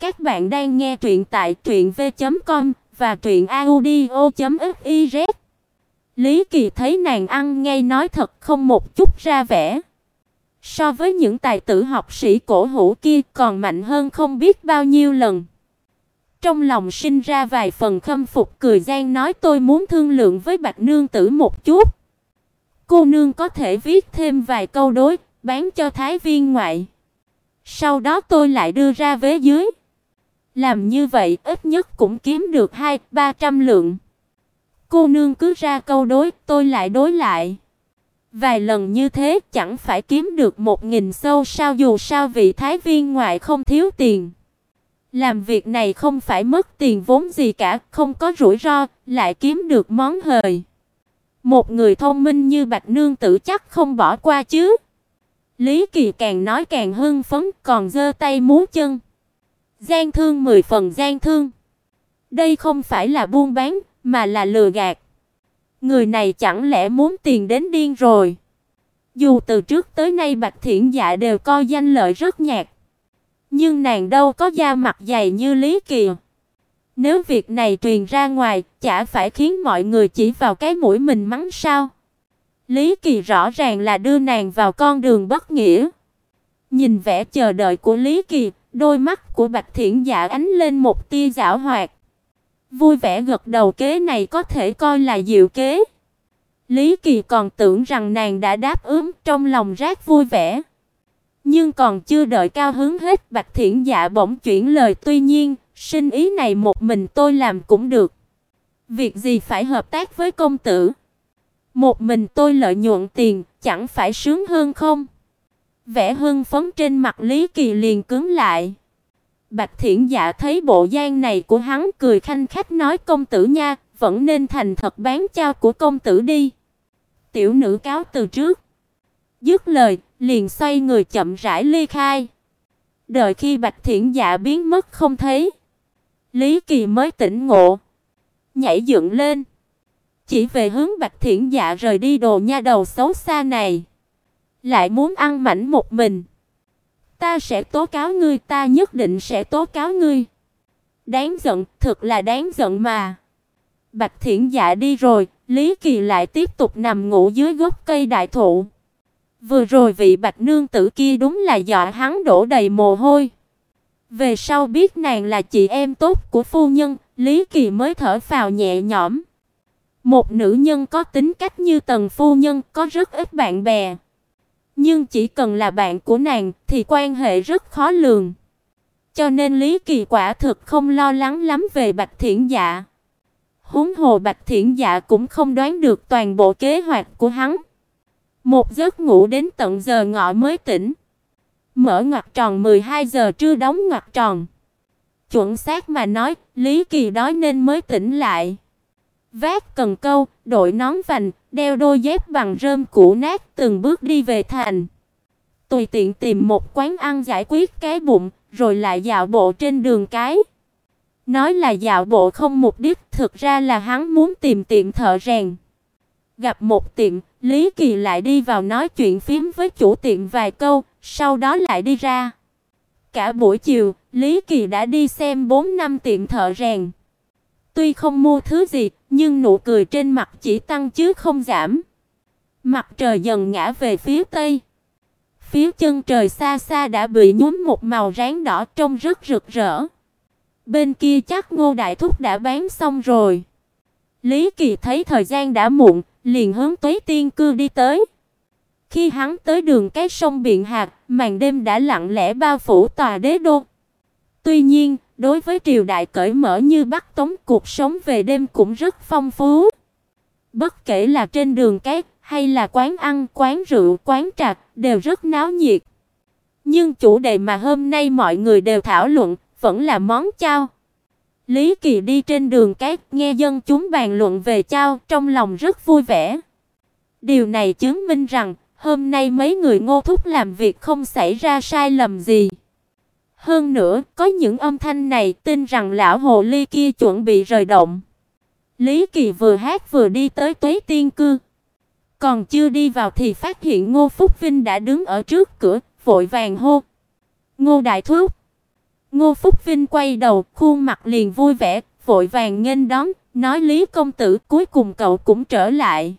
Các bạn đang nghe truyện tại truyệnv.com và truyệnaudio.fiz. Lý Kỳ thấy nàng ăn ngay nói thật không một chút ra vẻ. So với những tài tử học sĩ cổ hủ kia còn mạnh hơn không biết bao nhiêu lần. Trong lòng sinh ra vài phần khâm phục cười gian nói tôi muốn thương lượng với Bạch nương tử một chút. Cô nương có thể viết thêm vài câu đối, bán cho thái viên ngoại. Sau đó tôi lại đưa ra vế dưới. Làm như vậy ít nhất cũng kiếm được hai ba trăm lượng. Cô nương cứ ra câu đối, tôi lại đối lại. Vài lần như thế chẳng phải kiếm được một nghìn sâu sao dù sao vị thái viên ngoại không thiếu tiền. Làm việc này không phải mất tiền vốn gì cả, không có rủi ro, lại kiếm được món hời. Một người thông minh như Bạch nương tử chắc không bỏ qua chứ. Lý Kỳ càng nói càng hưng phấn, còn giơ tay múa chân. Gian thương mười phần gian thương. Đây không phải là buôn bán, mà là lừa gạt. Người này chẳng lẽ muốn tiền đến điên rồi. Dù từ trước tới nay Bạch Thiển Dạ đều coi danh lợi rất nhạt, nhưng nàng đâu có da mặt dày như Lý Kỳ. Nếu việc này truyền ra ngoài, chả phải khiến mọi người chỉ vào cái mũi mình mắng sao? Lý Kỳ rõ ràng là đưa nàng vào con đường bất nghĩa. Nhìn vẻ chờ đợi của Lý Kỳ, đôi mắt của Bạch Thiển Dạ ánh lên một tia giảo hoạt. Vui vẻ gật đầu kế này có thể coi là diệu kế. Lý Kỳ còn tưởng rằng nàng đã đáp ứng, trong lòng rất vui vẻ. Nhưng còn chưa đợi cao hứng hết, Bạch Thiển Dạ bỗng chuyển lời, tuy nhiên, sinh ý này một mình tôi làm cũng được. Việc gì phải hợp tác với công tử? Một mình tôi lợi nhuận tiền, chẳng phải sướng hơn không? Vẻ hưng phấn trên mặt Lý Kỳ liền cứng lại. Bạch Thiển Dạ thấy bộ dáng này của hắn cười khanh khách nói công tử nha, vẫn nên thành thật bán trao của công tử đi. Tiểu nữ cáo từ trước. Dứt lời, liền xoay người chậm rãi ly khai. Đợi khi Bạch Thiển Dạ biến mất không thấy, Lý Kỳ mới tỉnh ngộ, nhảy dựng lên, chỉ về hướng Bạch Thiển Dạ rời đi đồ nha đầu xấu xa này, lại muốn ăn mảnh một mình. Ta sẽ tố cáo ngươi, ta nhất định sẽ tố cáo ngươi. Đáng giận, thật là đáng giận mà. Bạch Thiển Dạ đi rồi, Lý Kỳ lại tiếp tục nằm ngủ dưới gốc cây đại thụ. Vừa rồi vị Bạch nương tử kia đúng là dọa hắn đổ đầy mồ hôi. Về sau biết nàng là chị em tốt của phu nhân, Lý Kỳ mới thở phào nhẹ nhõm. Một nữ nhân có tính cách như Tần phu nhân có rất ít bạn bè. Nhưng chỉ cần là bạn của nàng thì quan hệ rất khó lường. Cho nên Lý Kỳ quả thực không lo lắng lắm về Bạch Thiển Dạ. Huống hồ Bạch Thiển Dạ cũng không đoán được toàn bộ kế hoạch của hắn. Một giấc ngủ đến tận giờ ngọ mới tỉnh. Mở ngoặc tròn 12 giờ trưa đóng ngoặc tròn. Chuẩn xác mà nói, Lý Kỳ đói nên mới tỉnh lại. Vác cần câu, đội nón vành, đeo đôi dép bằng rơm cũ nát, từng bước đi về thành. Tùy tiện tìm một quán ăn giải quyết cái bụng, rồi lại dạo bộ trên đường cái. Nói là dạo bộ không mục đích, thực ra là hắn muốn tìm tiệm thợ rèn. Gặp một tiệm, Lý Kỳ lại đi vào nói chuyện phím với chủ tiệm vài câu, sau đó lại đi ra. Cả buổi chiều, Lý Kỳ đã đi xem 4 năm tiệm thợ rèn. Tuy không mua thứ gì, nhưng nụ cười trên mặt chỉ tăng chứ không giảm. Mặt trời dần ngã về phía tây. Phía chân trời xa xa đã bị nhuốm một màu ráng đỏ trông rất rực rỡ. Bên kia chắc Ngô Đại Thúc đã bán xong rồi. Lý Kỳ thấy thời gian đã muộn, liền hướng Tây Tiên cư đi tới. Khi hắn tới đường cái sông Biện Hạc, màn đêm đã lặng lẽ bao phủ tòa đế đô. Tuy nhiên, đối với triều đại cởi mở như Bắc Tống, cuộc sống về đêm cũng rất phong phú. Bất kể là trên đường cái hay là quán ăn, quán rượu, quán trà đều rất náo nhiệt. Nhưng chủ đề mà hôm nay mọi người đều thảo luận vẫn là món chao. Lý Kỳ đi trên đường cái, nghe dân chúng bàn luận về chao, trong lòng rất vui vẻ. Điều này chứng minh rằng hôm nay mấy người Ngô Thúc làm việc không xảy ra sai lầm gì. Hơn nữa, có những âm thanh này tin rằng lão hồ ly kia chuẩn bị rời động. Lý Kỳ vừa hát vừa đi tới Tuế Tiên cư. Còn chưa đi vào thì phát hiện Ngô Phúc Vinh đã đứng ở trước cửa, vội vàng hô: "Ngô đại thúc!" Ngô Phúc Vinh quay đầu, khuôn mặt liền vui vẻ, vội vàng nghênh đón, nói Lý công tử, cuối cùng cậu cũng trở lại.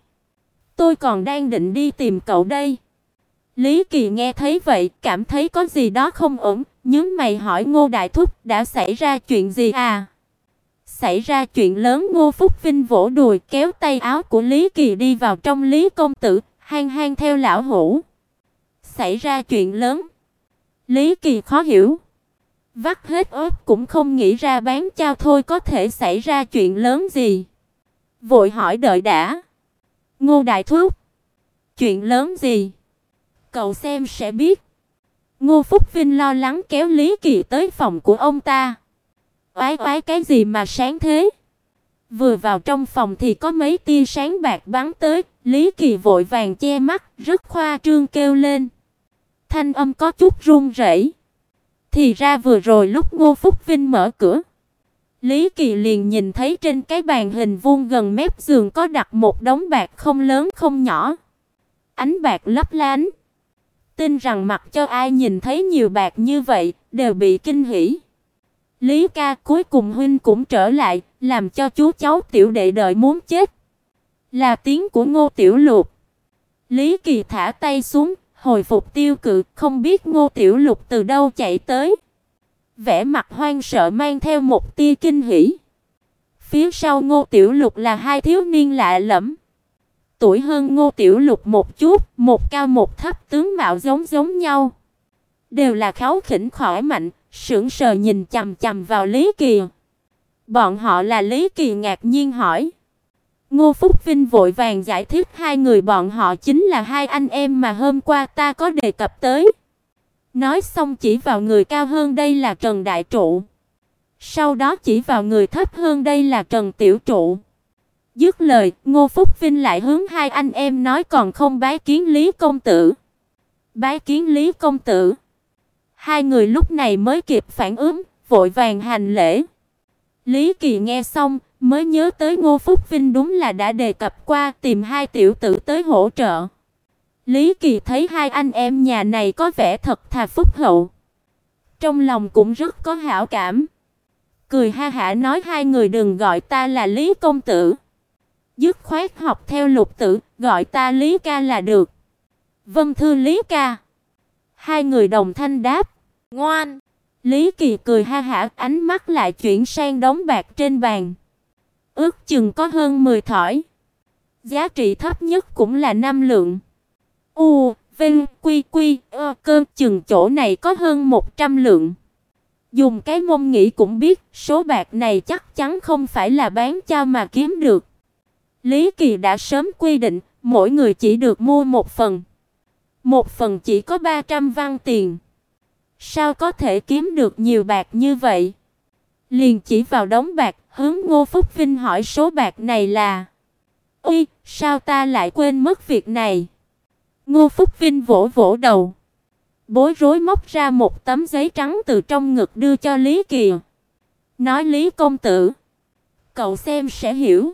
Tôi còn đang định đi tìm cậu đây. Lý Kỳ nghe thấy vậy, cảm thấy có gì đó không ổn, Nhớ mày hỏi Ngô Đại Thúc, đã xảy ra chuyện gì à? Xảy ra chuyện lớn, Ngô Phúc Vinh vỗ đùi, kéo tay áo của Lý Kỳ đi vào trong Lý công tử, hang hang theo lão hủ. Xảy ra chuyện lớn. Lý Kỳ khó hiểu. Vắt hết óc cũng không nghĩ ra bán trao thôi có thể xảy ra chuyện lớn gì. Vội hỏi đợi đã. Ngô Đại Thúc. Chuyện lớn gì? Cậu xem sẽ biết. Ngô Phúc Vinh lo lắng kéo Lý Kỳ tới phòng của ông ta. Oái oái cái gì mà sáng thế? Vừa vào trong phòng thì có mấy tia sáng bạc bắn tới, Lý Kỳ vội vàng che mắt, rất khoa trương kêu lên. Thanh âm có chút run rẩy. Thì ra vừa rồi lúc Ngô Phúc Vinh mở cửa, Lý Kỳ liền nhìn thấy trên cái bàn hình vuông gần mép giường có đặt một đống bạc không lớn không nhỏ. Ánh bạc lấp lánh. Tin rằng mặc cho ai nhìn thấy nhiều bạc như vậy đều bị kinh hỉ. Lý ca cuối cùng huynh cũng trở lại, làm cho chú cháu tiểu đệ đợi muốn chết. Là tiếng của Ngô Tiểu Lục. Lý Kỳ thả tay xuống, hồi phục tiêu cự, không biết Ngô Tiểu Lục từ đâu chạy tới. Vẻ mặt hoang sợ mang theo một tia kinh hỉ. Phía sau Ngô Tiểu Lục là hai thiếu niên lạ lẫm. Tuổi hơn Ngô Tiểu Lục một chút, một cao một thấp tướng mạo giống giống nhau. Đều là kháu khỉnh khỏi mạnh, sững sờ nhìn chằm chằm vào Lý Kỳ. Bọn họ là Lý Kỳ ngạc nhiên hỏi. Ngô Phúc Vinh vội vàng giải thích hai người bọn họ chính là hai anh em mà hôm qua ta có đề cập tới. Nói xong chỉ vào người cao hơn đây là Trần Đại Trụ. Sau đó chỉ vào người thấp hơn đây là Trần Tiểu Trụ. Dứt lời, Ngô Phúc Vinh lại hướng hai anh em nói còn không bái kiến Lý công tử. Bái kiến Lý công tử. Hai người lúc này mới kịp phản ứng, vội vàng hành lễ. Lý Kỳ nghe xong, mới nhớ tới Ngô Phúc Vinh đúng là đã đề cập qua tìm hai tiểu tử tới hỗ trợ. Lý Kỳ thấy hai anh em nhà này có vẻ thật thà phúc hậu, trong lòng cũng rất có hảo cảm. Cười ha hả nói hai người đừng gọi ta là Lý công tử. Dứt khoát học theo Lục tử, gọi ta Lý ca là được. Vâng thưa Lý ca. Hai người đồng thanh đáp, "Ngoan." Lý Kỳ cười ha hả, ánh mắt lại chuyển sang đống bạc trên bàn. Ước chừng có hơn 10 thỏi. Giá trị thấp nhất cũng là 5 lượng. U, Vinh, Quy Quy, ơ cơ chừng chỗ này có hơn 100 lượng. Dùng cái mông nghĩ cũng biết, số bạc này chắc chắn không phải là bán cho mà kiếm được. Lý Kỳ đã sớm quy định, mỗi người chỉ được mua một phần. Một phần chỉ có 300 văn tiền. Sao có thể kiếm được nhiều bạc như vậy? Liền chỉ vào đống bạc, hướng Ngô Phúc Vinh hỏi số bạc này là. "Ôi, sao ta lại quên mất việc này?" Ngô Phúc Vinh vỗ vỗ đầu, bối rối móc ra một tấm giấy trắng từ trong ngực đưa cho Lý Kỳ. Nói Lý công tử, cậu xem sẽ hiểu.